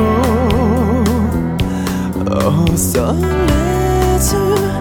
も恐れず